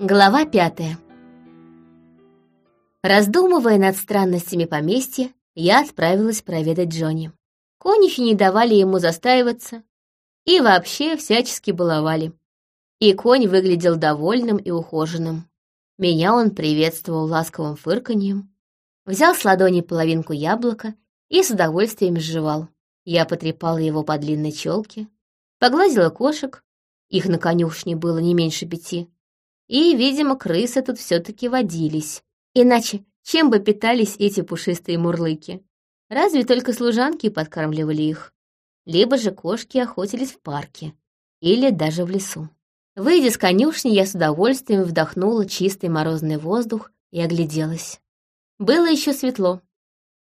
Глава пятая. Раздумывая над странностями поместья, я отправилась проведать Джонни. Конюхи не давали ему застаиваться и вообще всячески баловали. И конь выглядел довольным и ухоженным. Меня он приветствовал ласковым фырканьем, взял с ладони половинку яблока и с удовольствием сживал. Я потрепала его по длинной челке, погладила кошек, их на конюшне было не меньше пяти, и, видимо, крысы тут все-таки водились. Иначе чем бы питались эти пушистые мурлыки? Разве только служанки подкармливали их. Либо же кошки охотились в парке. Или даже в лесу. Выйдя с конюшни, я с удовольствием вдохнула чистый морозный воздух и огляделась. Было еще светло.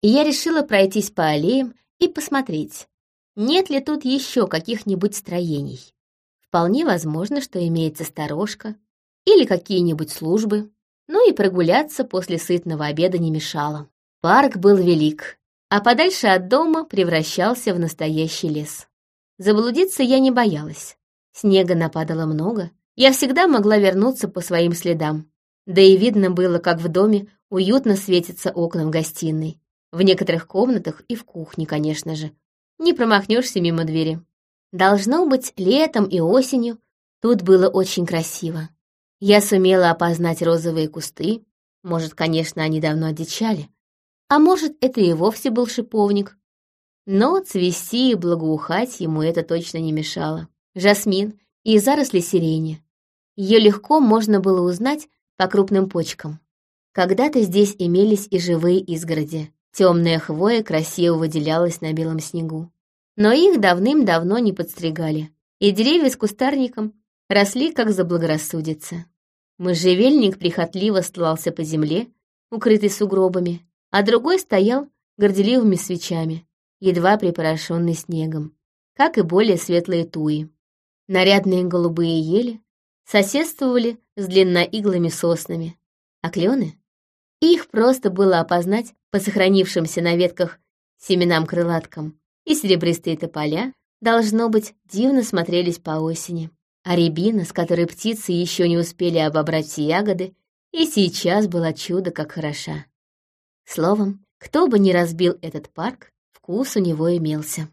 И я решила пройтись по аллеям и посмотреть, нет ли тут еще каких-нибудь строений. Вполне возможно, что имеется сторожка, или какие-нибудь службы, ну и прогуляться после сытного обеда не мешало. Парк был велик, а подальше от дома превращался в настоящий лес. Заблудиться я не боялась. Снега нападало много, я всегда могла вернуться по своим следам. Да и видно было, как в доме уютно светятся окна в гостиной. В некоторых комнатах и в кухне, конечно же. Не промахнешься мимо двери. Должно быть, летом и осенью тут было очень красиво. Я сумела опознать розовые кусты. Может, конечно, они давно одичали. А может, это и вовсе был шиповник. Но цвести и благоухать ему это точно не мешало. Жасмин и заросли сирени. Ее легко можно было узнать по крупным почкам. Когда-то здесь имелись и живые изгороди. Темная хвоя красиво выделялась на белом снегу. Но их давным-давно не подстригали, и деревья с кустарником росли, как заблагорассудится. Можжевельник прихотливо стлался по земле, укрытый сугробами, а другой стоял горделивыми свечами, едва припорошенный снегом, как и более светлые туи. Нарядные голубые ели соседствовали с длинноиглыми соснами, а клены? Их просто было опознать по сохранившимся на ветках семенам-крылаткам, и серебристые тополя, должно быть, дивно смотрелись по осени а рябина, с которой птицы еще не успели обобрать ягоды, и сейчас была чудо как хороша. Словом, кто бы ни разбил этот парк, вкус у него имелся.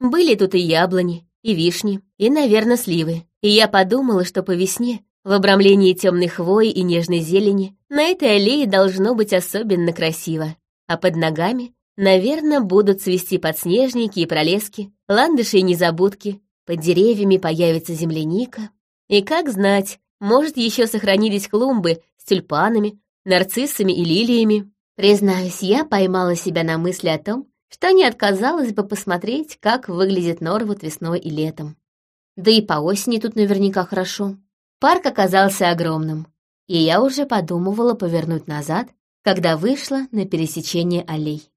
Были тут и яблони, и вишни, и, наверное, сливы. И я подумала, что по весне, в обрамлении темной хвои и нежной зелени, на этой аллее должно быть особенно красиво. А под ногами, наверное, будут цвести подснежники и пролески, ландыши и незабудки, под деревьями появится земляника. И как знать, может, еще сохранились клумбы с тюльпанами, нарциссами и лилиями. Признаюсь, я поймала себя на мысли о том, что не отказалась бы посмотреть, как выглядит Норвуд весной и летом. Да и по осени тут наверняка хорошо. Парк оказался огромным, и я уже подумывала повернуть назад, когда вышла на пересечение аллей.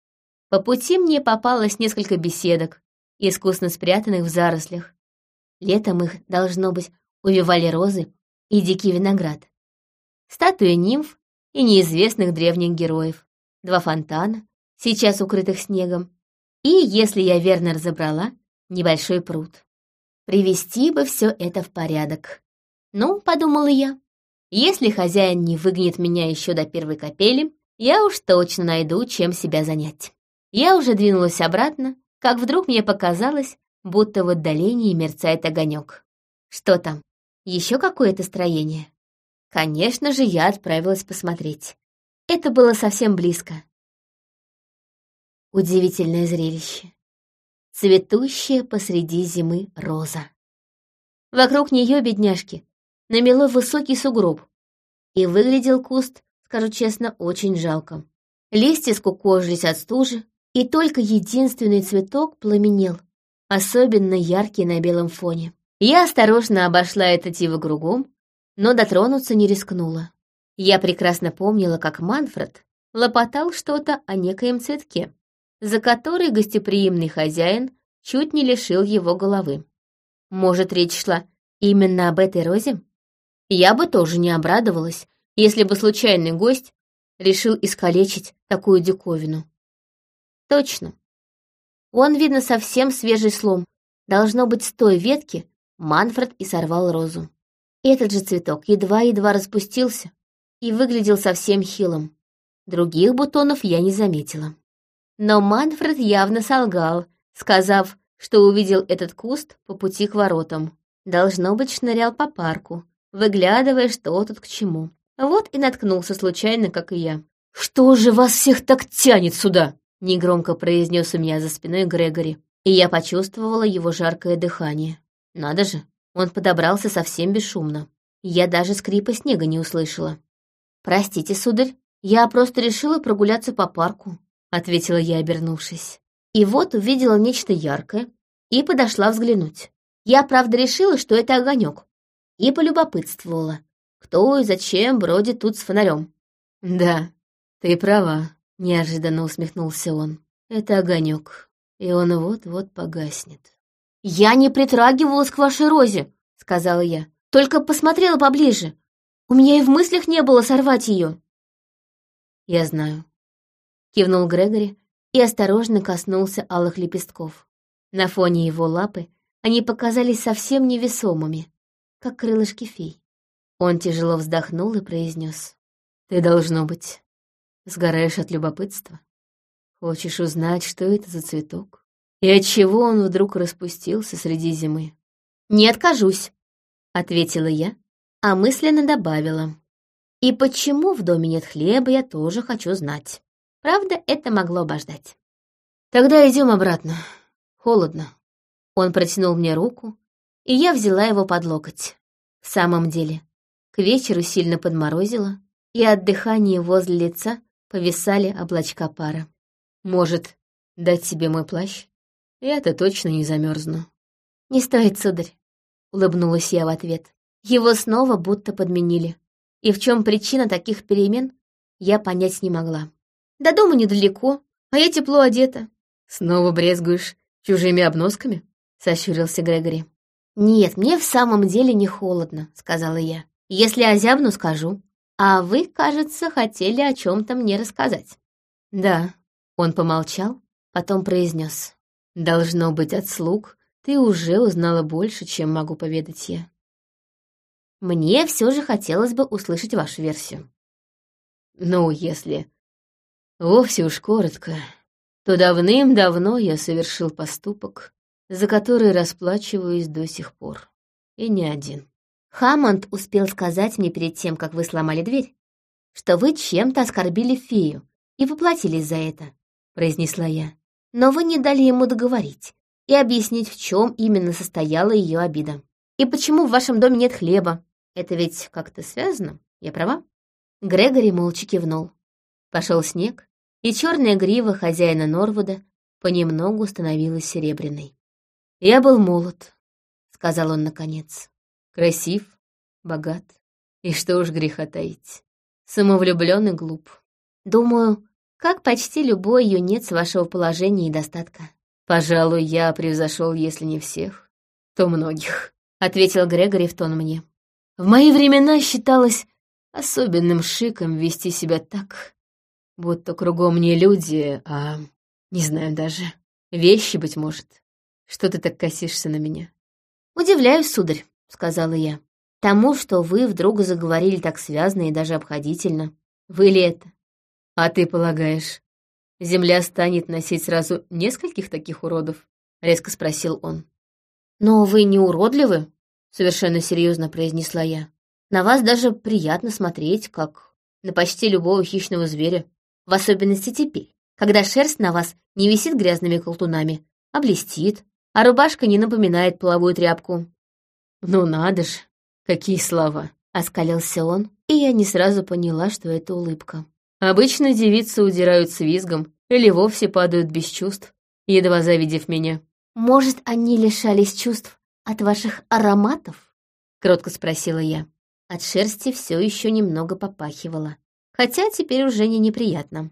По пути мне попалось несколько беседок, искусно спрятанных в зарослях, Летом их, должно быть, увивали розы и дикий виноград. Статуи нимф и неизвестных древних героев. Два фонтана, сейчас укрытых снегом. И, если я верно разобрала, небольшой пруд. Привести бы все это в порядок. Ну, подумала я, если хозяин не выгонит меня еще до первой капели, я уж точно найду, чем себя занять. Я уже двинулась обратно, как вдруг мне показалось, будто в отдалении мерцает огонек. Что там? Еще какое-то строение? Конечно же, я отправилась посмотреть. Это было совсем близко. Удивительное зрелище. Цветущая посреди зимы роза. Вокруг нее, бедняжки, намело высокий сугроб. И выглядел куст, скажу честно, очень жалко. Листья скукожились от стужи, и только единственный цветок пламенел — особенно яркий на белом фоне. Я осторожно обошла это тиво кругом, но дотронуться не рискнула. Я прекрасно помнила, как Манфред лопотал что-то о некоем цветке, за который гостеприимный хозяин чуть не лишил его головы. Может, речь шла именно об этой розе? Я бы тоже не обрадовалась, если бы случайный гость решил искалечить такую диковину. Точно, он, видно, совсем свежий слом. Должно быть, с той ветки Манфред и сорвал розу. Этот же цветок едва-едва распустился и выглядел совсем хилым. Других бутонов я не заметила. Но Манфред явно солгал, сказав, что увидел этот куст по пути к воротам. Должно быть, шнырял по парку, выглядывая, что тут к чему. Вот и наткнулся случайно, как и я. «Что же вас всех так тянет сюда?» — негромко произнес у меня за спиной Грегори, и я почувствовала его жаркое дыхание. Надо же, он подобрался совсем бесшумно. Я даже скрипа снега не услышала. «Простите, сударь, я просто решила прогуляться по парку», — ответила я, обернувшись. И вот увидела нечто яркое и подошла взглянуть. Я, правда, решила, что это огонек, и полюбопытствовала, кто и зачем бродит тут с фонарем. «Да, ты права», — неожиданно усмехнулся он. «Это огонек, и он вот-вот погаснет». «Я не притрагивалась к вашей розе», — сказала я. «Только посмотрела поближе. У меня и в мыслях не было сорвать ее». «Я знаю», — кивнул Грегори и осторожно коснулся алых лепестков. На фоне его лапы они показались совсем невесомыми, как крылышки фей. Он тяжело вздохнул и произнес. «Ты, должно быть, сгораешь от любопытства. Хочешь узнать, что это за цветок?» И отчего он вдруг распустился среди зимы? «Не откажусь», — ответила я, а мысленно добавила. «И почему в доме нет хлеба, я тоже хочу знать. Правда, это могло обождать». «Тогда идем обратно. Холодно». Он протянул мне руку, и я взяла его под локоть. В самом деле, к вечеру сильно подморозило, и от дыхания возле лица повисали облачка пара. «Может, дать себе мой плащ?» Я-то точно не замерзну. Не стоит, сударь, улыбнулась я в ответ. Его снова будто подменили. И в чем причина таких перемен, я понять не могла. До дома недалеко, а я тепло одета. Снова брезгуешь чужими обносками? Сощурился Грегори. «Нет, мне в самом деле не холодно», — сказала я. «Если озябну, скажу. А вы, кажется, хотели о чем-то мне рассказать». «Да», — он помолчал, потом произнес. Должно быть, от слуг ты уже узнала больше, чем могу поведать я. Мне все же хотелось бы услышать вашу версию. Ну, если вовсе уж коротко, то давным-давно я совершил поступок, за который расплачиваюсь до сих пор. И не один. Хаммонд успел сказать мне перед тем, как вы сломали дверь, что вы чем-то оскорбили фею и поплатились за это, произнесла я но вы не дали ему договорить и объяснить, в чем именно состояла ее обида. И почему в вашем доме нет хлеба? Это ведь как-то связано, я права?» Грегори молча кивнул. Пошел снег, и черная грива хозяина Норвуда понемногу становилась серебряной. «Я был молод», — сказал он наконец. «Красив, богат, и что уж греха таить. Самовлюблен и глуп. Думаю, как почти любой юнец вашего положения и достатка. Пожалуй, я превзошел, если не всех, то многих, ответил Грегори в тон мне. В мои времена считалось особенным шиком вести себя так, будто кругом не люди, а, не знаю даже, вещи, быть может. Что ты так косишься на меня? Удивляюсь, сударь, сказала я. Тому, что вы вдруг заговорили так связно и даже обходительно. Вы ли это? «А ты полагаешь, Земля станет носить сразу нескольких таких уродов?» — резко спросил он. «Но вы не уродливы?» — совершенно серьезно произнесла я. «На вас даже приятно смотреть, как на почти любого хищного зверя, в особенности теперь, когда шерсть на вас не висит грязными колтунами, а блестит, а рубашка не напоминает половую тряпку». «Ну надо ж, какие слова!» — оскалился он, и я не сразу поняла, что это улыбка. Обычно девицы удирают с визгом или вовсе падают без чувств, едва завидев меня. «Может, они лишались чувств от ваших ароматов?» — кротко спросила я. От шерсти все еще немного попахивало, хотя теперь уже не неприятно.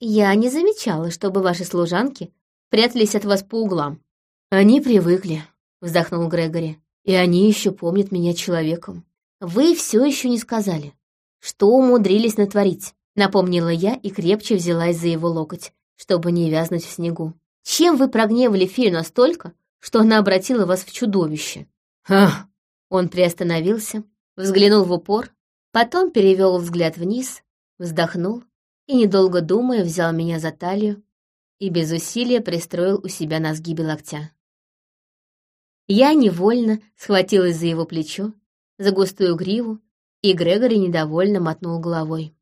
«Я не замечала, чтобы ваши служанки прятались от вас по углам». «Они привыкли», — вздохнул Грегори, «и они еще помнят меня человеком». «Вы все еще не сказали, что умудрились натворить?» Напомнила я и крепче взялась за его локоть, чтобы не вязнуть в снегу. «Чем вы прогневали фею настолько, что она обратила вас в чудовище?» «Ах!» Он приостановился, взглянул в упор, потом перевел взгляд вниз, вздохнул и, недолго думая, взял меня за талию и без усилия пристроил у себя на сгибе локтя. Я невольно схватилась за его плечо, за густую гриву, и Грегори недовольно мотнул головой.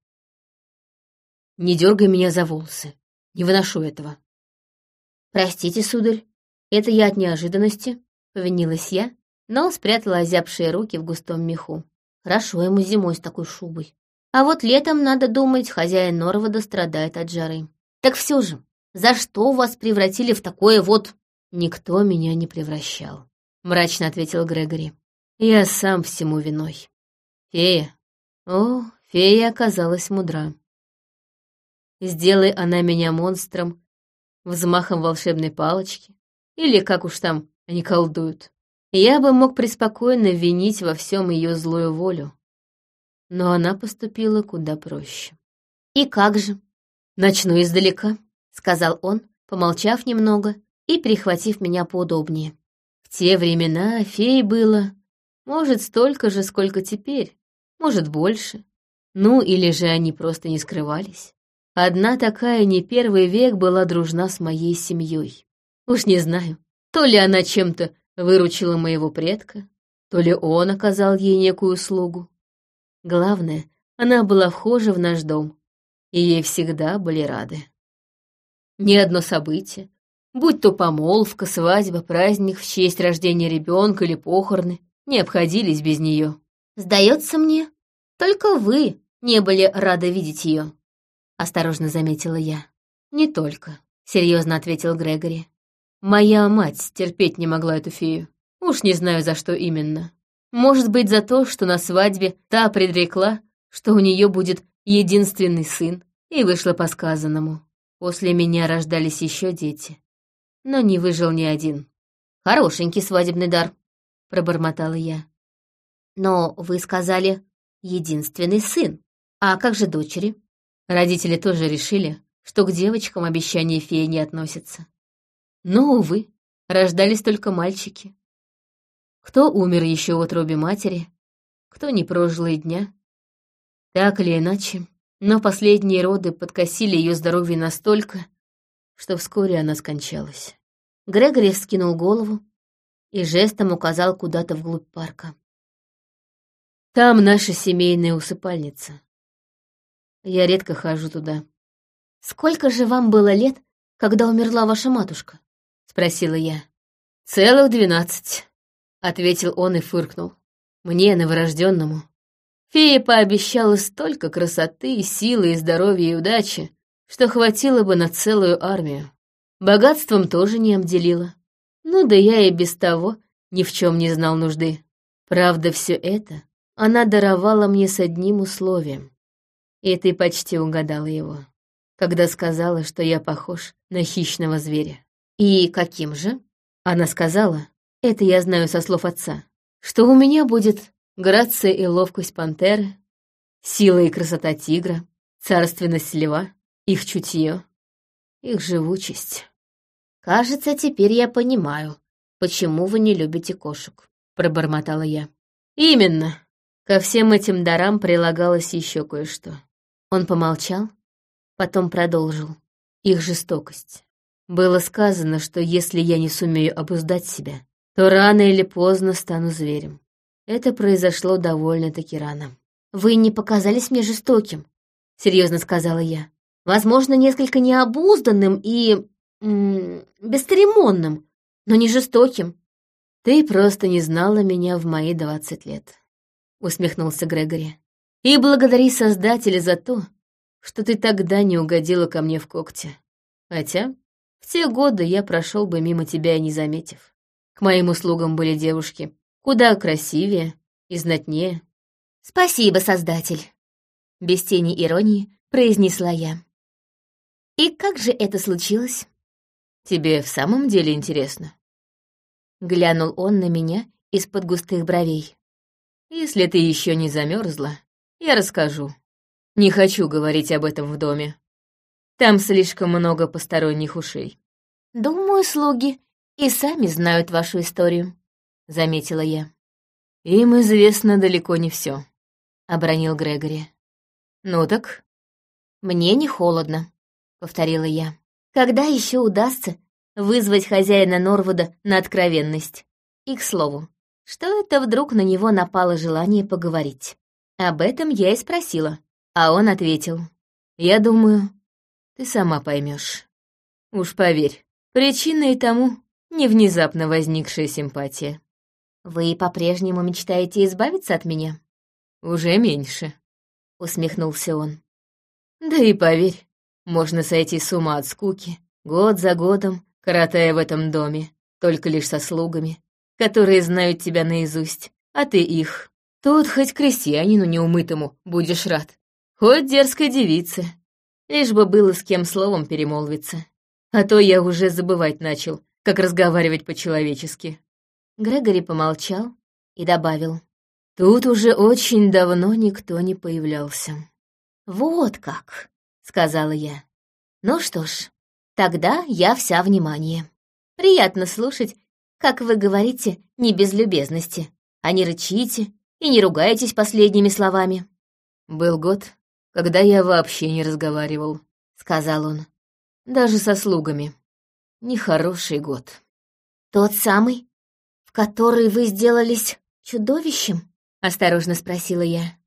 «Не дергай меня за волосы. Не выношу этого». «Простите, сударь, это я от неожиданности», — повинилась я, но спрятала озябшие руки в густом меху. Хорошо ему зимой с такой шубой. А вот летом, надо думать, хозяин Норвода страдает от жары. Так все же, за что вас превратили в такое вот... Никто меня не превращал, мрачно ответил Грегори. Я сам всему виной. Фея. О, фея оказалась мудра. Сделай она меня монстром, взмахом волшебной палочки, или как уж там они колдуют, я бы мог преспокойно винить во всем ее злую волю. Но она поступила куда проще. «И как же?» «Начну издалека», — сказал он, помолчав немного и перехватив меня поудобнее. В те времена фей было, может, столько же, сколько теперь, может, больше. Ну, или же они просто не скрывались. Одна такая не первый век была дружна с моей семьей. Уж не знаю, то ли она чем-то выручила моего предка, то ли он оказал ей некую услугу. Главное, она была вхожа в наш дом, и ей всегда были рады. Ни одно событие, будь то помолвка, свадьба, праздник в честь рождения ребенка или похороны, не обходились без нее. Сдается мне, только вы не были рады видеть ее, осторожно заметила я. Не только, серьезно ответил Грегори. Моя мать терпеть не могла эту фею. Уж не знаю, за что именно. Может быть, за то, что на свадьбе та предрекла, что у нее будет единственный сын, и вышла по сказанному. После меня рождались еще дети, но не выжил ни один. Хорошенький свадебный дар, пробормотала я. Но вы сказали единственный сын. А как же дочери? Родители тоже решили, что к девочкам обещание феи не относится. Но, увы, рождались только мальчики. Кто умер еще в утробе матери, кто не прожил и дня. Так или иначе, но последние роды подкосили ее здоровье настолько, что вскоре она скончалась. Грегори вскинул голову и жестом указал куда-то вглубь парка. «Там наша семейная усыпальница. Я редко хожу туда». «Сколько же вам было лет, когда умерла ваша матушка?» спросила я. «Целых двенадцать», — ответил он и фыркнул. «Мне, новорожденному». Фея пообещала столько красоты, силы, и здоровья и удачи, что хватило бы на целую армию. Богатством тоже не обделила. Ну да я и без того ни в чем не знал нужды. Правда, все это она даровала мне с одним условием. И ты почти угадала его, когда сказала, что я похож на хищного зверя. «И каким же?» Она сказала, это я знаю со слов отца, что у меня будет грация и ловкость пантеры, сила и красота тигра, царственность льва, их чутье, их живучесть. «Кажется, теперь я понимаю, почему вы не любите кошек», — пробормотала я. «Именно. Ко всем этим дарам прилагалось еще кое-что». Он помолчал, потом продолжил. Их жестокость. Было сказано, что если я не сумею обуздать себя, то рано или поздно стану зверем. Это произошло довольно-таки рано. «Вы не показались мне жестоким», — серьезно сказала я. «Возможно, несколько необузданным и... М -м, бесцеремонным, но не жестоким». «Ты просто не знала меня в мои двадцать лет», — усмехнулся Грегори. «И благодари Создателя за то, что ты тогда не угодила ко мне в когти. Хотя в те годы я прошел бы мимо тебя, не заметив. К моим услугам были девушки куда красивее и знатнее. «Спасибо, Создатель!» Без тени иронии произнесла я. «И как же это случилось?» «Тебе в самом деле интересно?» Глянул он на меня из-под густых бровей. «Если ты еще не замерзла, я расскажу. Не хочу говорить об этом в доме. Там слишком много посторонних ушей. Думаю, слуги и сами знают вашу историю, заметила я. «Им известно далеко не все, обронил Грегори. «Ну так?» «Мне не холодно», — повторила я. «Когда еще удастся вызвать хозяина Норвуда на откровенность? И, к слову, что это вдруг на него напало желание поговорить? Об этом я и спросила, а он ответил. «Я думаю, ты сама поймешь. Уж поверь, причиной тому не внезапно возникшая симпатия. Вы по-прежнему мечтаете избавиться от меня? Уже меньше, усмехнулся он. Да и поверь, можно сойти с ума от скуки, год за годом, коротая в этом доме, только лишь со слугами, которые знают тебя наизусть, а ты их. Тут хоть крестьянину неумытому будешь рад, хоть дерзкой девице, лишь бы было с кем словом перемолвиться. А то я уже забывать начал, как разговаривать по-человечески. Грегори помолчал и добавил. Тут уже очень давно никто не появлялся. «Вот как», — сказала я. «Ну что ж, тогда я вся внимание. Приятно слушать, как вы говорите не без любезности, а не рычите и не ругаетесь последними словами». «Был год, когда я вообще не разговаривал», — сказал он. «Даже со слугами. Нехороший год». «Тот самый, в который вы сделались чудовищем?» — осторожно спросила я.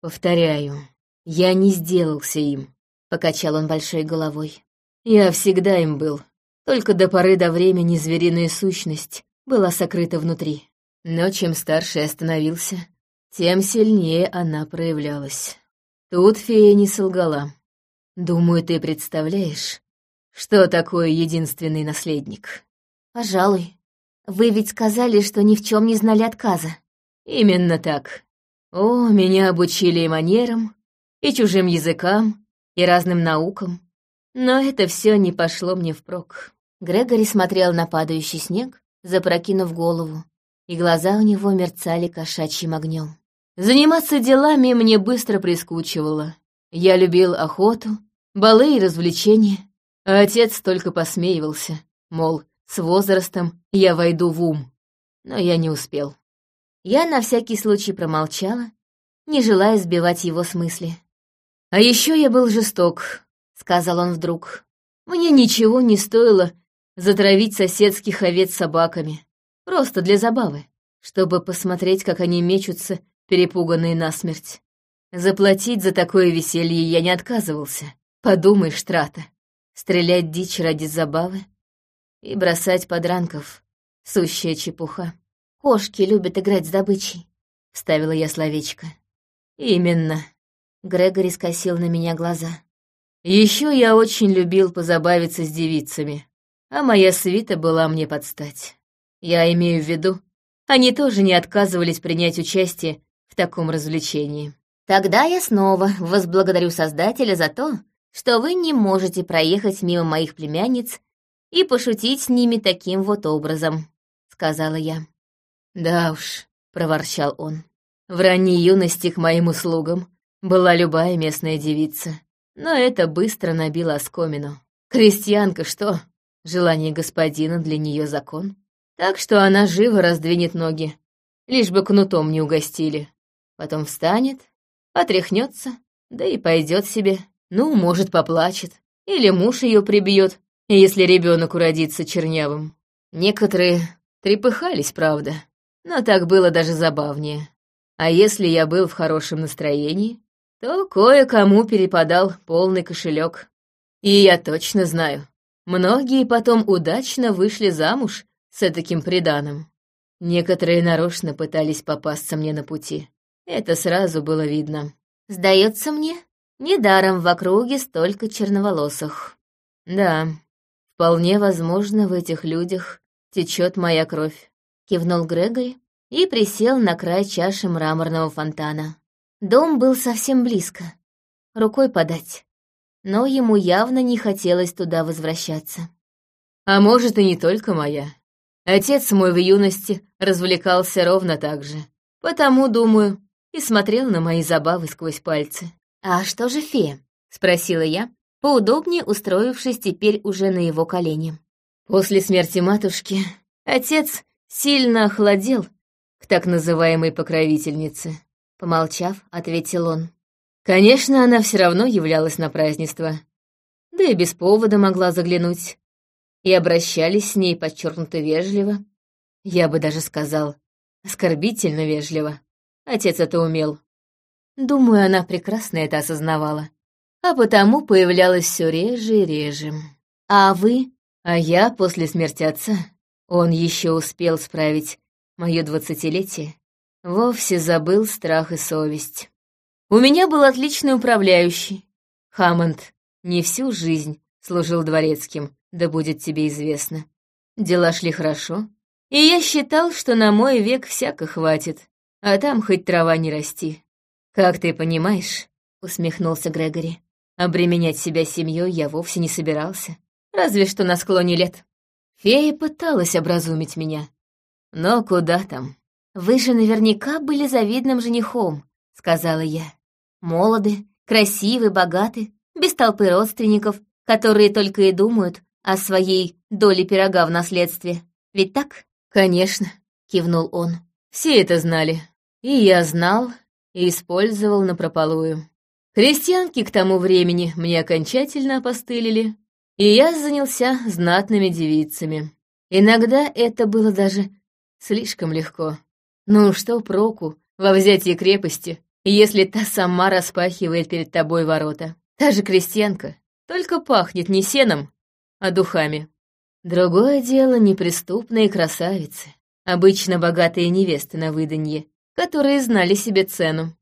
«Повторяю, я не сделался им», — покачал он большой головой. «Я всегда им был, только до поры до времени звериная сущность была сокрыта внутри. Но чем старше я становился, тем сильнее она проявлялась. Тут фея не солгала. Думаю, ты представляешь, что такое единственный наследник. Пожалуй. Вы ведь сказали, что ни в чем не знали отказа. Именно так. О, меня обучили и манерам, и чужим языкам, и разным наукам. Но это все не пошло мне впрок. Грегори смотрел на падающий снег, запрокинув голову, и глаза у него мерцали кошачьим огнем. Заниматься делами мне быстро прискучивало. Я любил охоту, балы и развлечения, а отец только посмеивался, мол, с возрастом я войду в ум. Но я не успел. Я на всякий случай промолчала, не желая сбивать его с мысли. «А еще я был жесток», — сказал он вдруг. «Мне ничего не стоило затравить соседских овец собаками, просто для забавы, чтобы посмотреть, как они мечутся перепуганные насмерть. Заплатить за такое веселье я не отказывался. Подумай, Штрата. Стрелять дичь ради забавы и бросать подранков — сущая чепуха. «Кошки любят играть с добычей», — вставила я словечко. «Именно». Грегори скосил на меня глаза. Еще я очень любил позабавиться с девицами, а моя свита была мне под стать. Я имею в виду, они тоже не отказывались принять участие в таком развлечении. Тогда я снова возблагодарю Создателя за то, что вы не можете проехать мимо моих племянниц и пошутить с ними таким вот образом», — сказала я. «Да уж», — проворчал он, — «в ранней юности к моим услугам была любая местная девица, но это быстро набило оскомину. Крестьянка что? Желание господина для нее закон. Так что она живо раздвинет ноги, лишь бы кнутом не угостили. Потом встанет, отряхнется, да и пойдет себе. Ну, может, поплачет. Или муж ее прибьет, если ребенок уродится чернявым. Некоторые трепыхались, правда, но так было даже забавнее. А если я был в хорошем настроении, то кое-кому перепадал полный кошелек. И я точно знаю, многие потом удачно вышли замуж с таким приданым. Некоторые нарочно пытались попасться мне на пути. Это сразу было видно. Сдается мне, недаром в округе столько черноволосых. Да, вполне возможно, в этих людях течет моя кровь. Кивнул Грегори и присел на край чаши мраморного фонтана. Дом был совсем близко, рукой подать, но ему явно не хотелось туда возвращаться. А может, и не только моя. Отец мой в юности развлекался ровно так же. Потому, думаю, и смотрел на мои забавы сквозь пальцы. «А что же фея?» — спросила я, поудобнее устроившись теперь уже на его колене. После смерти матушки отец сильно охладел к так называемой покровительнице. Помолчав, ответил он. Конечно, она все равно являлась на празднество. Да и без повода могла заглянуть. И обращались с ней подчеркнуто вежливо. Я бы даже сказал, оскорбительно вежливо. Отец это умел. Думаю, она прекрасно это осознавала. А потому появлялась все реже и реже. А вы? А я после смерти отца. Он еще успел справить мое двадцатилетие. Вовсе забыл страх и совесть. У меня был отличный управляющий. Хаммонд не всю жизнь служил дворецким, да будет тебе известно. Дела шли хорошо, и я считал, что на мой век всяко хватит, а там хоть трава не расти. Как ты понимаешь, — усмехнулся Грегори, — обременять себя семьей я вовсе не собирался, разве что на склоне лет. Фея пыталась образумить меня. Но куда там? «Вы же наверняка были завидным женихом», — сказала я. «Молоды, красивы, богаты, без толпы родственников, которые только и думают о своей доле пирога в наследстве. Ведь так?» «Конечно», — кивнул он. «Все это знали. И я знал, и использовал напропалую. Крестьянки к тому времени мне окончательно опостылили, и я занялся знатными девицами. Иногда это было даже слишком легко. Ну что проку во взятии крепости, если та сама распахивает перед тобой ворота? Та же крестьянка, только пахнет не сеном, а духами. Другое дело неприступные красавицы, обычно богатые невесты на выданье, которые знали себе цену.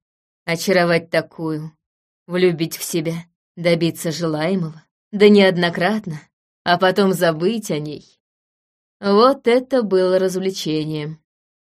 Очаровать такую, влюбить в себя, добиться желаемого, да неоднократно, а потом забыть о ней. Вот это было развлечение.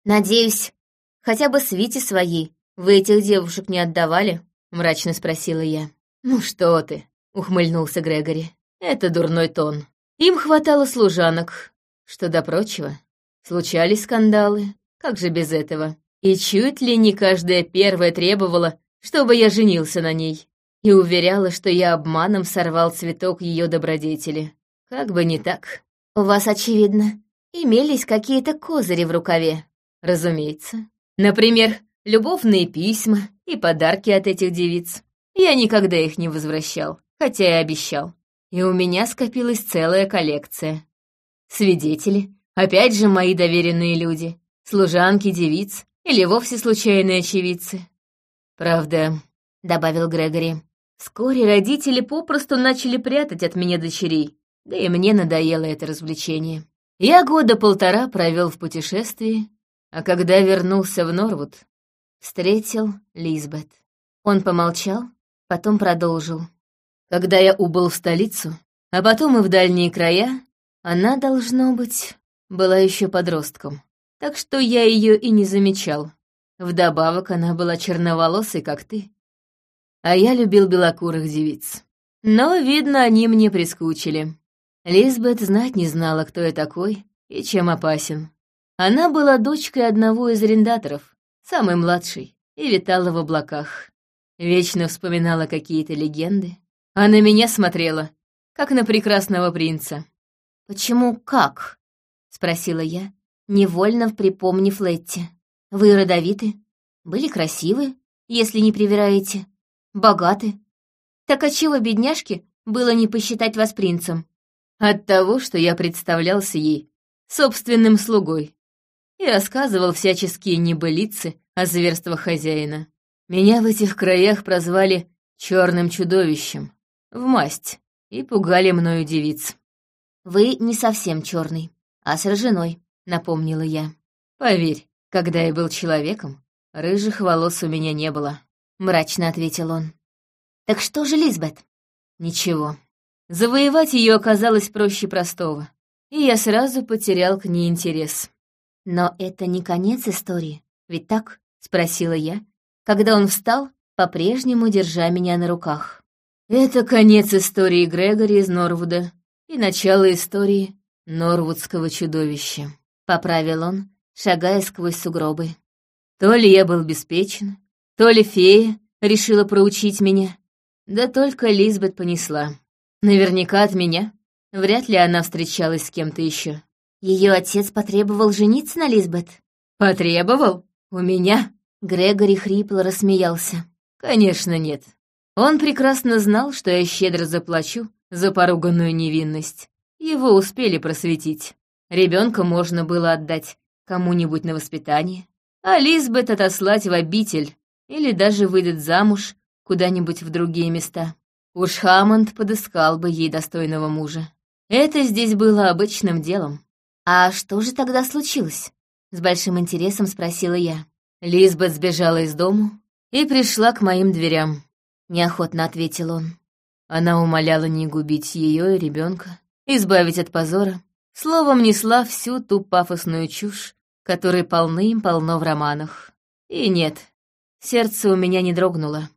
«Надеюсь, хотя бы Свите своей вы этих девушек не отдавали?» — мрачно спросила я. «Ну что ты?» — ухмыльнулся Грегори. «Это дурной тон. Им хватало служанок. Что до прочего, случались скандалы. Как же без этого? И чуть ли не каждая первая требовала, чтобы я женился на ней. И уверяла, что я обманом сорвал цветок ее добродетели. Как бы не так. У вас, очевидно, имелись какие-то козыри в рукаве. Разумеется. Например, любовные письма и подарки от этих девиц. Я никогда их не возвращал, хотя и обещал. И у меня скопилась целая коллекция. Свидетели, опять же мои доверенные люди, служанки девиц, или вовсе случайные очевидцы. Правда, — добавил Грегори, — вскоре родители попросту начали прятать от меня дочерей, да и мне надоело это развлечение. Я года полтора провел в путешествии, а когда вернулся в Норвуд, встретил Лизбет. Он помолчал, потом продолжил. Когда я убыл в столицу, а потом и в дальние края, она, должно быть, была еще подростком так что я ее и не замечал. Вдобавок она была черноволосой, как ты. А я любил белокурых девиц. Но, видно, они мне прискучили. Лизбет знать не знала, кто я такой и чем опасен. Она была дочкой одного из арендаторов, самой младшей, и витала в облаках. Вечно вспоминала какие-то легенды, а на меня смотрела, как на прекрасного принца. «Почему как?» — спросила я, невольно припомнив Летти. Вы родовиты, были красивы, если не привираете, богаты. Так а чего, бедняжки, было не посчитать вас принцем? От того, что я представлялся ей собственным слугой и рассказывал всяческие небылицы о зверствах хозяина. Меня в этих краях прозвали черным чудовищем, в масть, и пугали мною девиц. Вы не совсем черный, а с роженой напомнила я. «Поверь, когда я был человеком, рыжих волос у меня не было», — мрачно ответил он. «Так что же Лизбет?» «Ничего. Завоевать ее оказалось проще простого, и я сразу потерял к ней интерес». «Но это не конец истории, ведь так?» — спросила я, когда он встал, по-прежнему держа меня на руках. «Это конец истории Грегори из Норвуда и начало истории Норвудского чудовища» поправил он, шагая сквозь сугробы. То ли я был беспечен, то ли фея решила проучить меня. Да только Лизбет понесла. Наверняка от меня. Вряд ли она встречалась с кем-то еще. Ее отец потребовал жениться на Лизбет. Потребовал? У меня?» Грегори хрипло рассмеялся. «Конечно нет. Он прекрасно знал, что я щедро заплачу за поруганную невинность. Его успели просветить. Ребенка можно было отдать кому-нибудь на воспитание, а Лизбет отослать в обитель или даже выдать замуж куда-нибудь в другие места. Уж Хаммонд подыскал бы ей достойного мужа. Это здесь было обычным делом. «А что же тогда случилось?» — с большим интересом спросила я. Лизбет сбежала из дому и пришла к моим дверям. Неохотно ответил он. Она умоляла не губить ее и ребенка, избавить от позора. Словом, несла всю ту пафосную чушь, которой полны-полно в романах. И нет, сердце у меня не дрогнуло.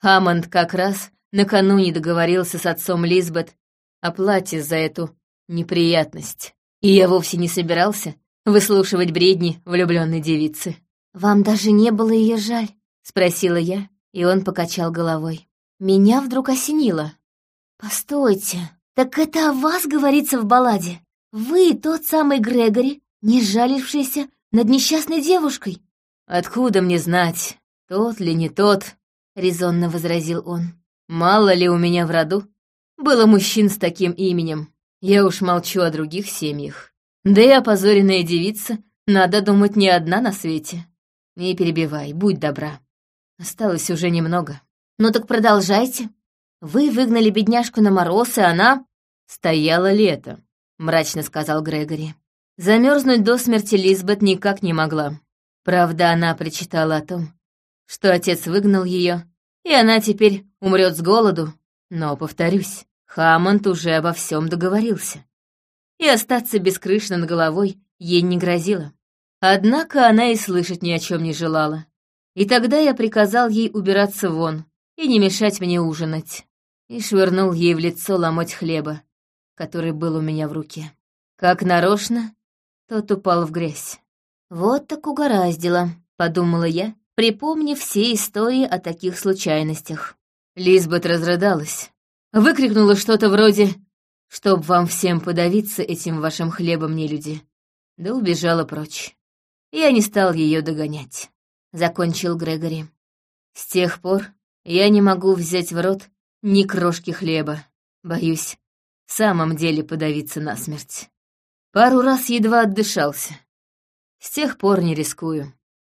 Хаммонд как раз накануне договорился с отцом Лизбет о плате за эту неприятность. И я вовсе не собирался выслушивать бредни влюбленной девицы. «Вам даже не было ее жаль?» — спросила я, и он покачал головой. Меня вдруг осенило. «Постойте, так это о вас говорится в балладе? Вы тот самый Грегори, не жалившийся над несчастной девушкой?» «Откуда мне знать, тот ли не тот?» — резонно возразил он. «Мало ли у меня в роду было мужчин с таким именем. Я уж молчу о других семьях. Да и опозоренная девица, надо думать, не одна на свете. Не перебивай, будь добра. Осталось уже немного. Ну так продолжайте. Вы выгнали бедняжку на мороз, и она... Стояло лето, мрачно сказал Грегори. Замерзнуть до смерти Лизбет никак не могла. Правда, она прочитала о том, что отец выгнал ее, и она теперь умрет с голоду. Но, повторюсь, Хаммонд уже обо всем договорился. И остаться без крыши над головой ей не грозило. Однако она и слышать ни о чем не желала. И тогда я приказал ей убираться вон и не мешать мне ужинать. И швырнул ей в лицо ломоть хлеба, который был у меня в руке. Как нарочно, тот упал в грязь. «Вот так угораздило», — подумала я, припомнив все истории о таких случайностях. Лизбет разрыдалась. Выкрикнула что-то вроде «Чтоб вам всем подавиться этим вашим хлебом, не люди», да убежала прочь. Я не стал ее догонять. Закончил Грегори. С тех пор я не могу взять в рот ни крошки хлеба. Боюсь, в самом деле подавиться насмерть. Пару раз едва отдышался. С тех пор не рискую.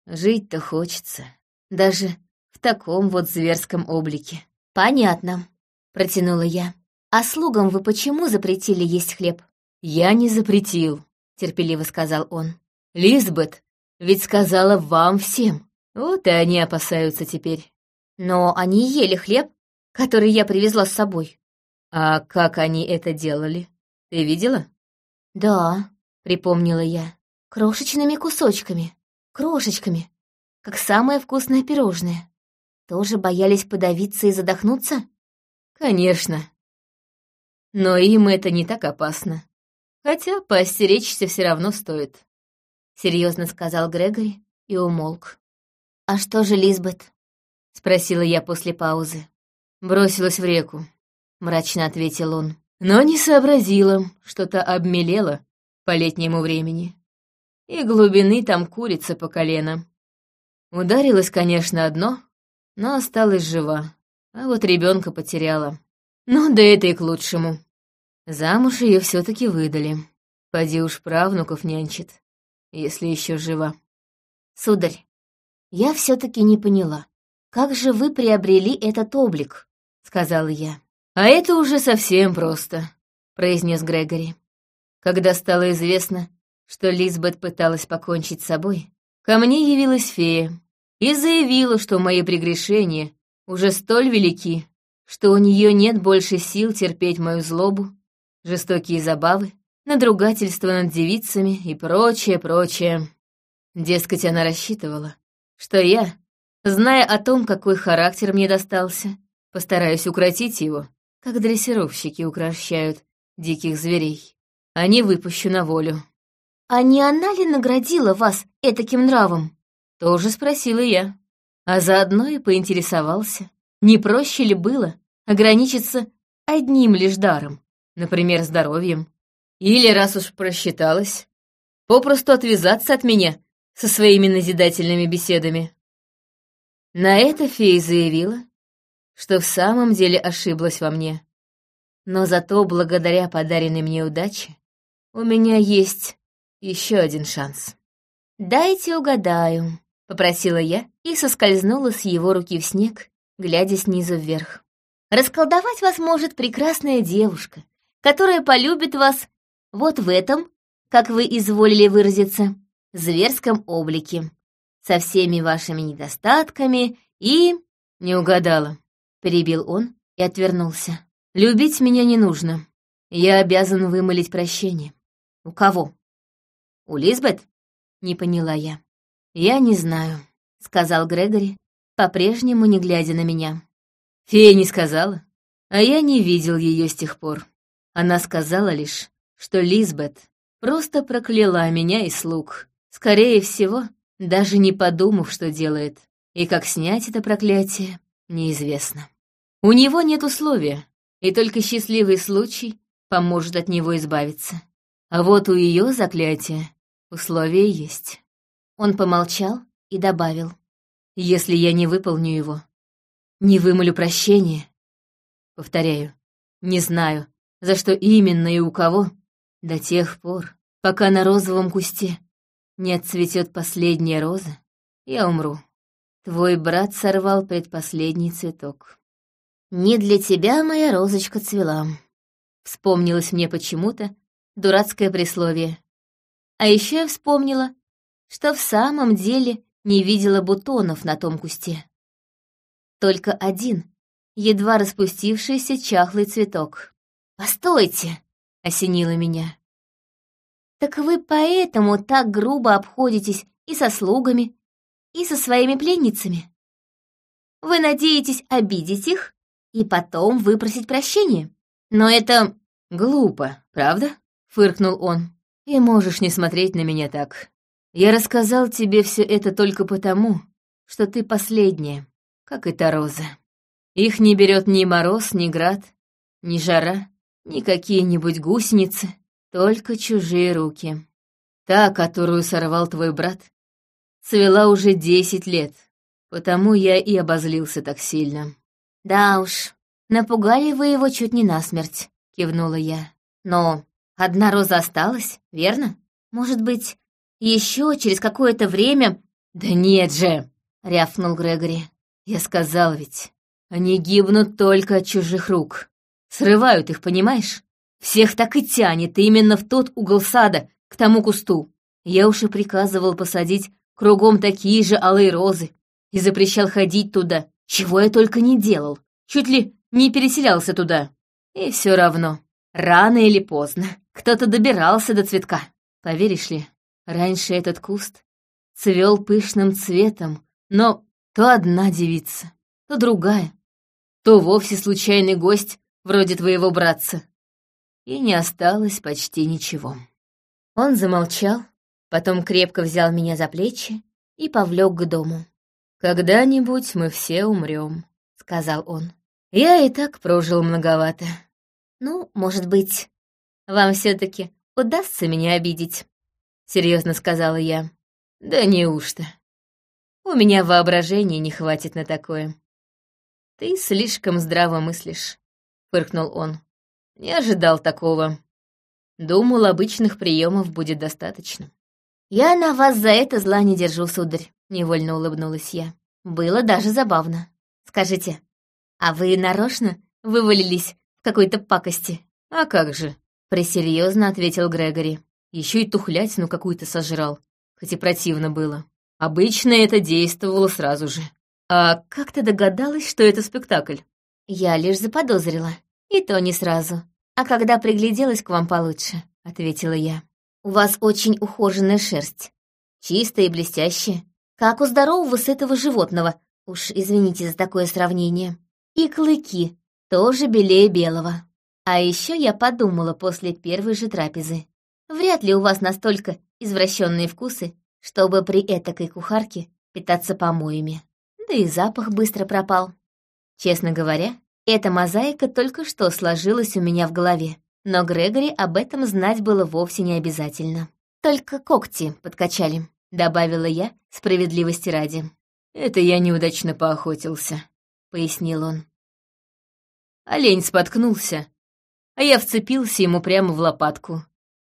Жить-то хочется. Даже в таком вот зверском облике. «Понятно», — протянула я. «А слугам вы почему запретили есть хлеб?» «Я не запретил», — терпеливо сказал он. Лизбет ведь сказала вам всем. Вот и они опасаются теперь. Но они ели хлеб, который я привезла с собой. А как они это делали? Ты видела? Да, припомнила я. Крошечными кусочками. Крошечками. Как самое вкусное пирожное. Тоже боялись подавиться и задохнуться? Конечно. Но им это не так опасно. Хотя поостеречься все равно стоит. — серьезно сказал Грегори и умолк. «А что же Лизбет?» — спросила я после паузы. «Бросилась в реку», — мрачно ответил он. «Но не сообразила, что-то обмелело по летнему времени. И глубины там курица по колено. Ударилась, конечно, одно, но осталась жива, а вот ребенка потеряла. Ну, да это и к лучшему. Замуж ее все-таки выдали. Поди уж правнуков нянчит если еще жива. Сударь, я все-таки не поняла, как же вы приобрели этот облик, сказала я. А это уже совсем просто, произнес Грегори. Когда стало известно, что Лизбет пыталась покончить с собой, ко мне явилась фея и заявила, что мои прегрешения уже столь велики, что у нее нет больше сил терпеть мою злобу, жестокие забавы надругательство над девицами и прочее, прочее. Дескать, она рассчитывала, что я, зная о том, какой характер мне достался, постараюсь укротить его, как дрессировщики укращают диких зверей, а не выпущу на волю. «А не она ли наградила вас этаким нравом?» Тоже спросила я, а заодно и поинтересовался, не проще ли было ограничиться одним лишь даром, например, здоровьем, или, раз уж просчиталась, попросту отвязаться от меня со своими назидательными беседами. На это фея заявила, что в самом деле ошиблась во мне. Но зато благодаря подаренной мне удаче у меня есть еще один шанс. «Дайте угадаю», — попросила я и соскользнула с его руки в снег, глядя снизу вверх. «Расколдовать вас может прекрасная девушка, которая полюбит вас вот в этом, как вы изволили выразиться, зверском облике, со всеми вашими недостатками и...» «Не угадала», — перебил он и отвернулся. «Любить меня не нужно. Я обязан вымолить прощение». «У кого?» «У Лизбет?» — не поняла я. «Я не знаю», — сказал Грегори, по-прежнему не глядя на меня. Фея не сказала, а я не видел ее с тех пор. Она сказала лишь, что Лизбет просто прокляла меня и слуг, скорее всего, даже не подумав, что делает. И как снять это проклятие, неизвестно. У него нет условия, и только счастливый случай поможет от него избавиться. А вот у ее заклятия условия есть. Он помолчал и добавил. Если я не выполню его, не вымолю прощения. Повторяю, не знаю, за что именно и у кого, до тех пор, пока на розовом кусте не отцветет последняя роза, я умру. Твой брат сорвал предпоследний цветок. Не для тебя моя розочка цвела. Вспомнилось мне почему-то дурацкое присловие. А еще я вспомнила, что в самом деле не видела бутонов на том кусте. Только один, едва распустившийся чахлый цветок. «Постойте!» — осенило меня. «Так вы поэтому так грубо обходитесь и со слугами, и со своими пленницами? Вы надеетесь обидеть их и потом выпросить прощения? Но это глупо, правда?» — фыркнул он. «И можешь не смотреть на меня так. Я рассказал тебе все это только потому, что ты последняя, как и та роза. Их не берет ни мороз, ни град, ни жара, ни какие-нибудь гусеницы, только чужие руки. Та, которую сорвал твой брат, цвела уже десять лет, потому я и обозлился так сильно. «Да уж, напугали вы его чуть не насмерть», — кивнула я. «Но одна роза осталась, верно? Может быть, еще через какое-то время...» «Да нет же!» — рявкнул Грегори. «Я сказал ведь, они гибнут только от чужих рук. Срывают их, понимаешь? Всех так и тянет именно в тот угол сада, к тому кусту. Я уж и приказывал посадить кругом такие же алые розы и запрещал ходить туда, чего я только не делал. Чуть ли не переселялся туда. И все равно, рано или поздно, кто-то добирался до цветка. Поверишь ли, Раньше этот куст цвел пышным цветом, но то одна девица, то другая, то вовсе случайный гость, вроде твоего братца. И не осталось почти ничего. Он замолчал, потом крепко взял меня за плечи и повлек к дому. «Когда-нибудь мы все умрем», — сказал он. «Я и так прожил многовато. Ну, может быть, вам все-таки удастся меня обидеть?» Серьезно сказала я. Да неужто? У меня воображения не хватит на такое. Ты слишком здраво мыслишь, фыркнул он. Не ожидал такого. Думал, обычных приемов будет достаточно. Я на вас за это зла не держу, сударь, невольно улыбнулась я. Было даже забавно. Скажите, а вы нарочно вывалились в какой-то пакости? А как же? Пресерьезно ответил Грегори. Еще и тухлятину какую-то сожрал, хоть и противно было. Обычно это действовало сразу же. А как ты догадалась, что это спектакль? Я лишь заподозрила. И то не сразу. А когда пригляделась к вам получше, ответила я. У вас очень ухоженная шерсть. Чистая и блестящая. Как у здорового сытого животного. Уж извините за такое сравнение. И клыки тоже белее белого. А еще я подумала после первой же трапезы. Вряд ли у вас настолько извращенные вкусы, чтобы при этакой кухарке питаться помоями. Да и запах быстро пропал. Честно говоря, эта мозаика только что сложилась у меня в голове, но Грегори об этом знать было вовсе не обязательно. Только когти подкачали. добавила я справедливости ради. «Это я неудачно поохотился», — пояснил он. Олень споткнулся, а я вцепился ему прямо в лопатку.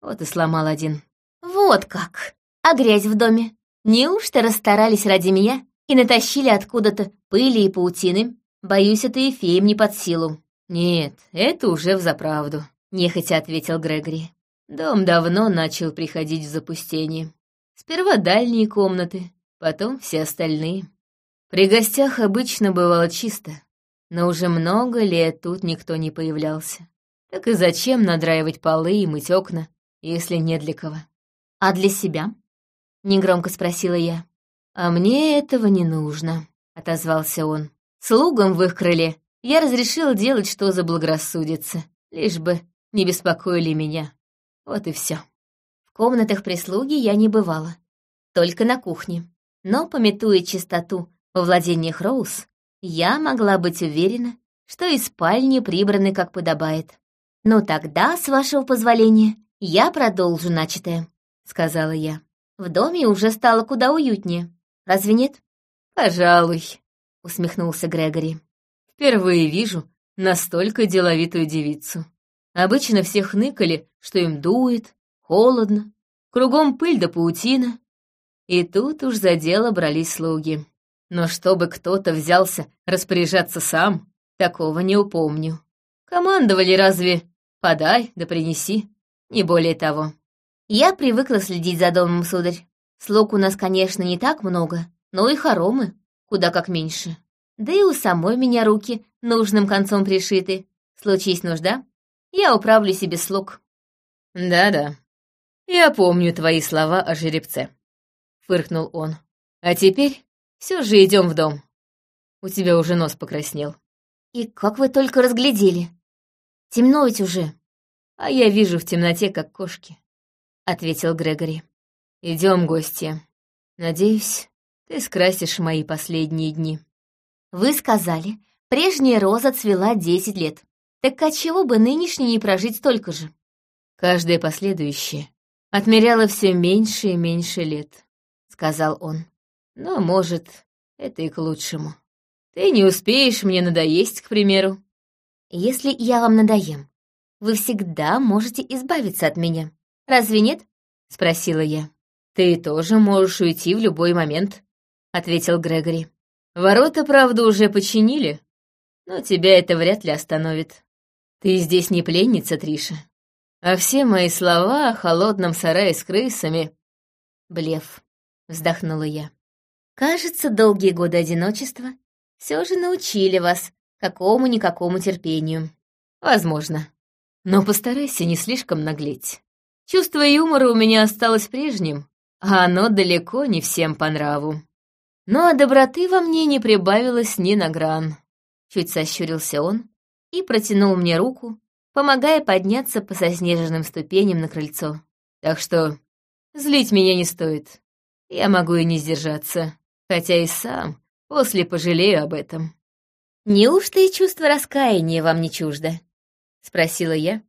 Вот и сломал один. «Вот как! А грязь в доме? Неужто расстарались ради меня и натащили откуда-то пыли и паутины? Боюсь, это и феям не под силу». «Нет, это уже взаправду», — нехотя ответил Грегори. Дом давно начал приходить в запустение. Сперва дальние комнаты, потом все остальные. При гостях обычно бывало чисто, но уже много лет тут никто не появлялся. Так и зачем надраивать полы и мыть окна, если не для кого? «А для себя?» — негромко спросила я. «А мне этого не нужно», — отозвался он. «Слугам в их крыле я разрешил делать, что заблагорассудится, лишь бы не беспокоили меня. Вот и все. В комнатах прислуги я не бывала, только на кухне. Но, пометуя чистоту во владениях Роуз, я могла быть уверена, что и спальни прибраны как подобает. «Ну тогда, с вашего позволения, я продолжу начатое», — сказала я. «В доме уже стало куда уютнее. Разве нет?» «Пожалуй», — усмехнулся Грегори. «Впервые вижу настолько деловитую девицу. Обычно все хныкали, что им дует, холодно, кругом пыль да паутина. И тут уж за дело брались слуги. Но чтобы кто-то взялся распоряжаться сам, такого не упомню. Командовали разве «подай да принеси», не более того. Я привыкла следить за домом, сударь. Слуг у нас, конечно, не так много, но и хоромы куда как меньше. Да и у самой меня руки нужным концом пришиты. Случись нужда, я управлю себе слуг. Да-да, я помню твои слова о жеребце, фыркнул он. А теперь все же идем в дом. У тебя уже нос покраснел. И как вы только разглядели. Темно ведь уже. А я вижу в темноте, как кошки, ответил Грегори. Идем, гостья. Надеюсь, ты скрасишь мои последние дни. Вы сказали, прежняя роза цвела десять лет. Так отчего бы нынешней не прожить столько же? Каждое последующее отмеряло все меньше и меньше лет, сказал он. Но, может, это и к лучшему. Ты не успеешь мне надоесть, к примеру. Если я вам надоем, вы всегда можете избавиться от меня. Разве нет? Спросила я. Ты тоже можешь уйти в любой момент, ответил Грегори. Ворота, правда, уже починили, но тебя это вряд ли остановит. Ты здесь не пленница, Триша. А все мои слова о холодном сарае с крысами — блеф, вздохнула я. Кажется, долгие годы одиночества все же научили вас какому-никакому терпению. Возможно. Но постарайся не слишком наглеть. Чувство юмора у меня осталось прежним, а оно далеко не всем по нраву. Но ну, а доброты во мне не прибавилось ни на гран. Чуть сощурился он, и протянул мне руку, помогая подняться по заснеженным ступеням на крыльцо. Так что злить меня не стоит. Я могу и не сдержаться, хотя и сам после пожалею об этом. «Неужто и чувство раскаяния вам не чуждо?» — спросила я,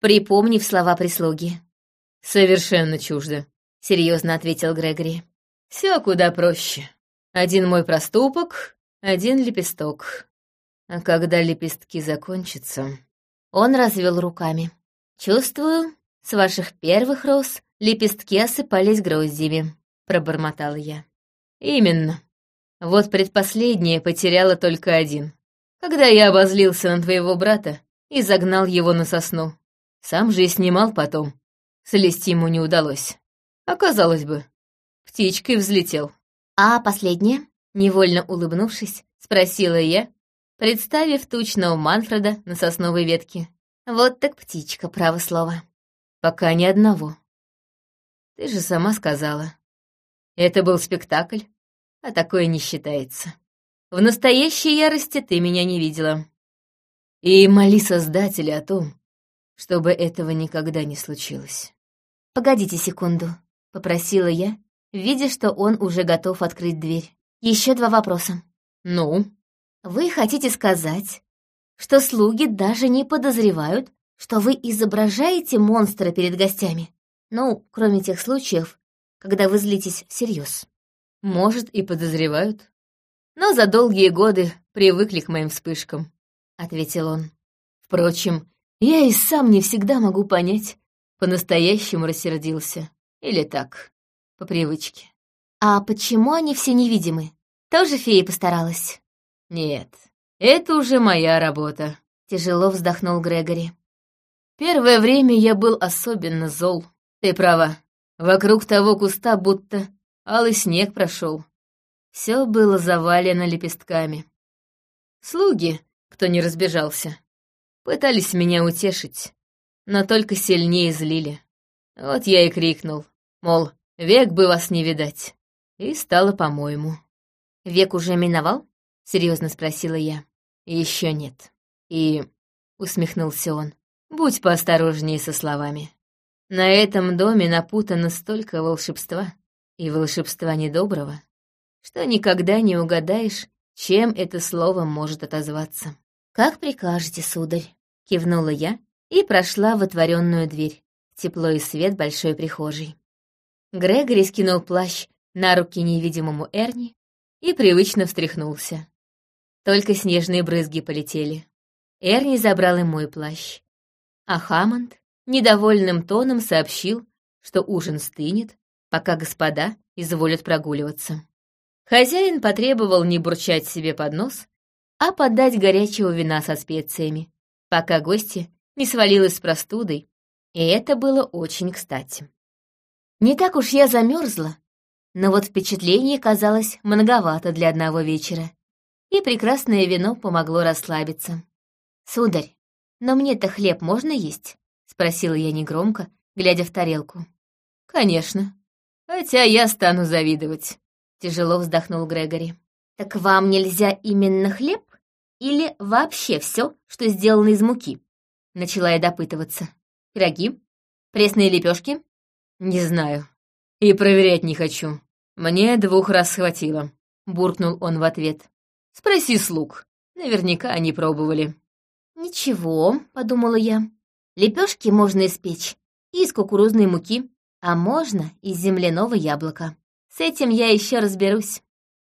припомнив слова прислуги. «Совершенно чуждо», — серьезно ответил Грегори. «Все куда проще. Один мой проступок, один лепесток. А когда лепестки закончатся... Он развел руками. «Чувствую, с ваших первых роз лепестки осыпались гроздьями», — пробормотала я. «Именно. Вот предпоследнее потеряла только один. Когда я обозлился на твоего брата и загнал его на сосну. Сам же и снимал потом. Слезть ему не удалось. Оказалось бы, птичкой взлетел». «А последнее?» Невольно улыбнувшись, спросила я, представив тучного Манфреда на сосновой ветке. Вот так птичка, право слово. Пока ни одного. Ты же сама сказала. Это был спектакль, а такое не считается. В настоящей ярости ты меня не видела. И моли Создателя о том, чтобы этого никогда не случилось. «Погодите секунду», — попросила я, видя, что он уже готов открыть дверь. Еще два вопроса. «Ну?» Вы хотите сказать, что слуги даже не подозревают, что вы изображаете монстра перед гостями? Ну, кроме тех случаев, когда вы злитесь всерьез. Может, и подозревают. Но за долгие годы привыкли к моим вспышкам, — ответил он. Впрочем, я и сам не всегда могу понять, по-настоящему рассердился. Или так, по привычке. А почему они все невидимы? Тоже фея постаралась? Нет, это уже моя работа. Тяжело вздохнул Грегори. Первое время я был особенно зол. Ты права. Вокруг того куста будто алый снег прошел. Все было завалено лепестками. Слуги, кто не разбежался, пытались меня утешить, но только сильнее злили. Вот я и крикнул, мол, век бы вас не видать. И стало по-моему. «Век уже миновал?» — серьезно спросила я. Еще нет. И, — усмехнулся он, — будь поосторожнее со словами. На этом доме напутано столько волшебства, и волшебства недоброго, что никогда не угадаешь, чем это слово может отозваться. «Как прикажете, сударь», — кивнула я и прошла в отворенную дверь, тепло и свет большой прихожей. Грегори скинул плащ на руки невидимому Эрни и привычно встряхнулся. Только снежные брызги полетели. Эрни забрал и мой плащ. А Хаммонд недовольным тоном сообщил, что ужин стынет, пока господа изволят прогуливаться. Хозяин потребовал не бурчать себе под нос, а подать горячего вина со специями, пока гости не свалилась с простудой, и это было очень кстати. Не так уж я замерзла, но вот впечатление казалось многовато для одного вечера, и прекрасное вино помогло расслабиться. «Сударь, но мне-то хлеб можно есть?» — спросила я негромко, глядя в тарелку. «Конечно. Хотя я стану завидовать», — тяжело вздохнул Грегори. «Так вам нельзя именно хлеб? Или вообще все, что сделано из муки?» Начала я допытываться. «Пироги? Пресные лепешки? «Не знаю. И проверять не хочу. Мне двух раз хватило», — буркнул он в ответ. «Спроси слуг. Наверняка они пробовали». «Ничего», — подумала я. Лепешки можно испечь из кукурузной муки, а можно из земляного яблока. С этим я еще разберусь.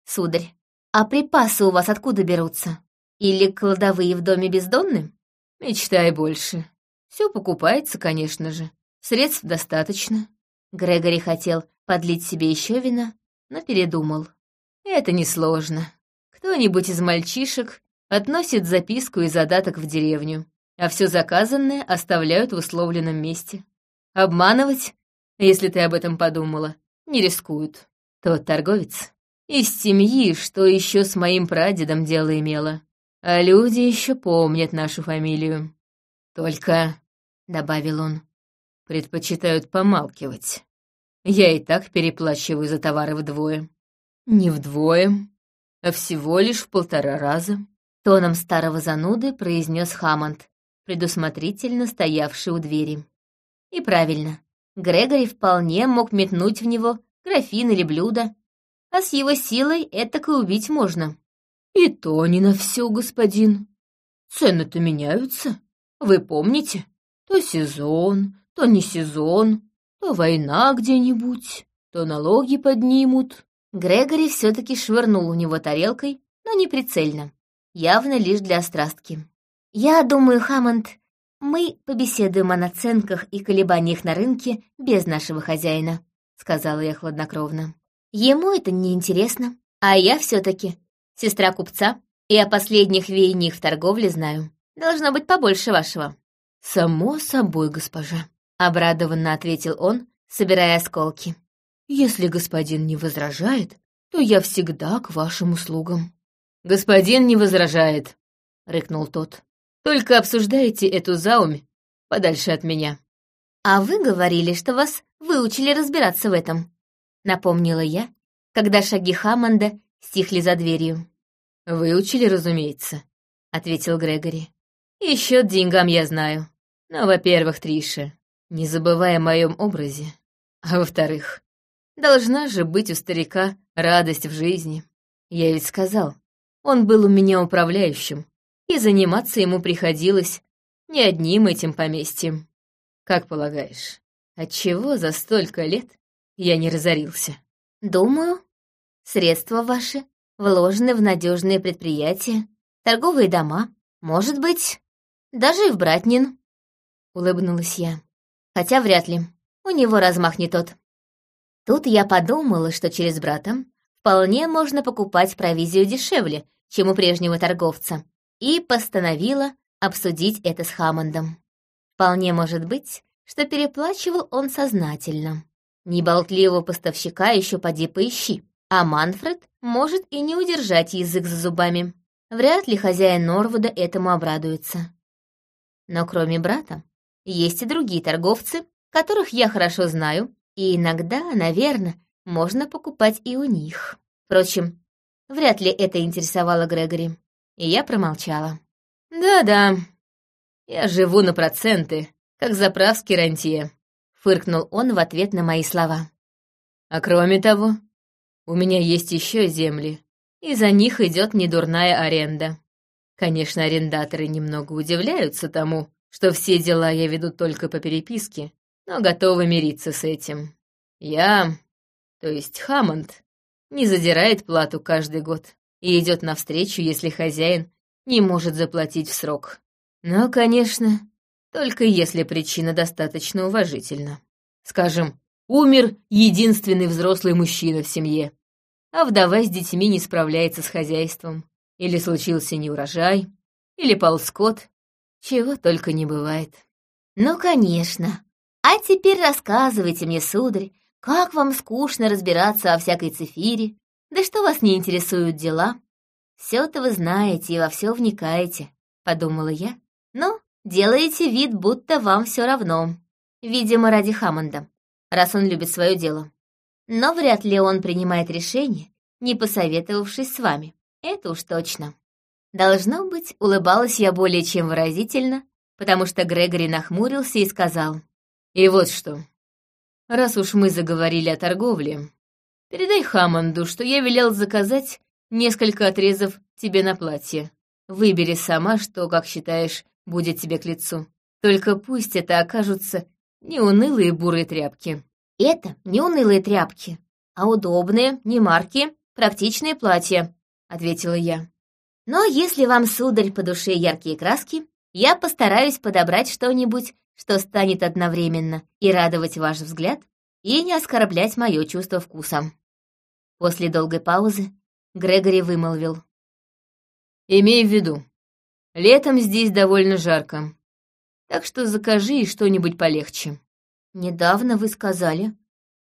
Сударь, а припасы у вас откуда берутся? Или кладовые в доме бездонны? Мечтай больше. Все покупается, конечно же. Средств достаточно. Грегори хотел подлить себе еще вина, но передумал. Это несложно. Кто-нибудь из мальчишек относит записку и задаток в деревню а все заказанное оставляют в условленном месте. Обманывать, если ты об этом подумала, не рискуют. Тот торговец из семьи, что еще с моим прадедом дело имело. А люди еще помнят нашу фамилию. Только, — добавил он, — предпочитают помалкивать. Я и так переплачиваю за товары вдвое. Не вдвое, а всего лишь в полтора раза. Тоном старого зануды произнес Хаммонд, предусмотрительно стоявший у двери. И правильно, Грегори вполне мог метнуть в него графин или блюдо, а с его силой этак и убить можно. И то не на все, господин. Цены-то меняются, вы помните? То сезон, то не сезон, то война где-нибудь, то налоги поднимут. Грегори все-таки швырнул у него тарелкой, но не прицельно, явно лишь для острастки. «Я думаю, Хаммонд, мы побеседуем о наценках и колебаниях на рынке без нашего хозяина», — сказала я хладнокровно. «Ему это не интересно, а я все таки сестра купца и о последних веяниях в торговле знаю. Должно быть побольше вашего». «Само собой, госпожа», — обрадованно ответил он, собирая осколки. «Если господин не возражает, то я всегда к вашим услугам». «Господин не возражает», — рыкнул тот. Только обсуждайте эту заумь подальше от меня». «А вы говорили, что вас выучили разбираться в этом», — напомнила я, когда шаги Хаммонда стихли за дверью. «Выучили, разумеется», — ответил Грегори. «И счет деньгам я знаю. Но, во-первых, Триша, не забывай о моем образе. А во-вторых, должна же быть у старика радость в жизни. Я ведь сказал, он был у меня управляющим, и заниматься ему приходилось не одним этим поместьем. Как полагаешь, отчего за столько лет я не разорился. Думаю, средства ваши вложены в надежные предприятия, торговые дома, может быть, даже и в Братнин. Улыбнулась я. Хотя вряд ли. У него размах не тот. Тут я подумала, что через брата вполне можно покупать провизию дешевле, чем у прежнего торговца, и постановила обсудить это с Хаммондом. Вполне может быть, что переплачивал он сознательно. Неболтливого поставщика еще поди поищи, а Манфред может и не удержать язык за зубами. Вряд ли хозяин Норвуда этому обрадуется. Но кроме брата, есть и другие торговцы, которых я хорошо знаю, и иногда, наверное, можно покупать и у них. Впрочем, вряд ли это интересовало Грегори, и я промолчала. «Да-да, я живу на проценты, как заправский рантье», — фыркнул он в ответ на мои слова. «А кроме того, у меня есть еще земли, и за них идет недурная аренда. Конечно, арендаторы немного удивляются тому, что все дела я веду только по переписке, но готовы мириться с этим. Я, то есть Хаммонд, не задирает плату каждый год и идет навстречу, если хозяин не может заплатить в срок. Но, конечно, только если причина достаточно уважительна. Скажем, умер единственный взрослый мужчина в семье, а вдова с детьми не справляется с хозяйством, или случился неурожай, или пал скот, чего только не бывает. Ну, конечно. А теперь рассказывайте мне, сударь, как вам скучно разбираться о всякой цифире, да что вас не интересуют дела? Все-то вы знаете и во все вникаете, подумала я. Ну, делаете вид, будто вам все равно. Видимо, ради Хаммонда, раз он любит свое дело. Но вряд ли он принимает решение, не посоветовавшись с вами. Это уж точно. Должно быть, улыбалась я более чем выразительно, потому что Грегори нахмурился и сказал. «И вот что. Раз уж мы заговорили о торговле, передай Хаммонду, что я велел заказать несколько отрезов тебе на платье. Выбери сама, что, как считаешь, будет тебе к лицу. Только пусть это окажутся не унылые бурые тряпки». «Это не унылые тряпки, а удобные, не марки, практичные платья», — ответила я. Но если вам, сударь, по душе яркие краски, я постараюсь подобрать что-нибудь, что станет одновременно и радовать ваш взгляд, и не оскорблять мое чувство вкуса. После долгой паузы Грегори вымолвил. «Имей в виду, летом здесь довольно жарко, так что закажи что-нибудь полегче». «Недавно вы сказали,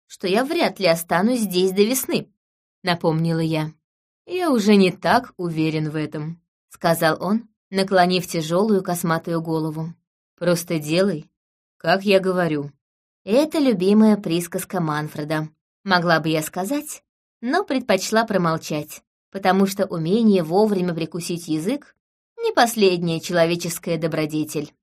что я вряд ли останусь здесь до весны», — напомнила я. «Я уже не так уверен в этом», — сказал он, наклонив тяжелую косматую голову. «Просто делай, как я говорю». Это любимая присказка Манфреда. Могла бы я сказать, но предпочла промолчать, потому что умение вовремя прикусить язык — не последняя человеческая добродетель.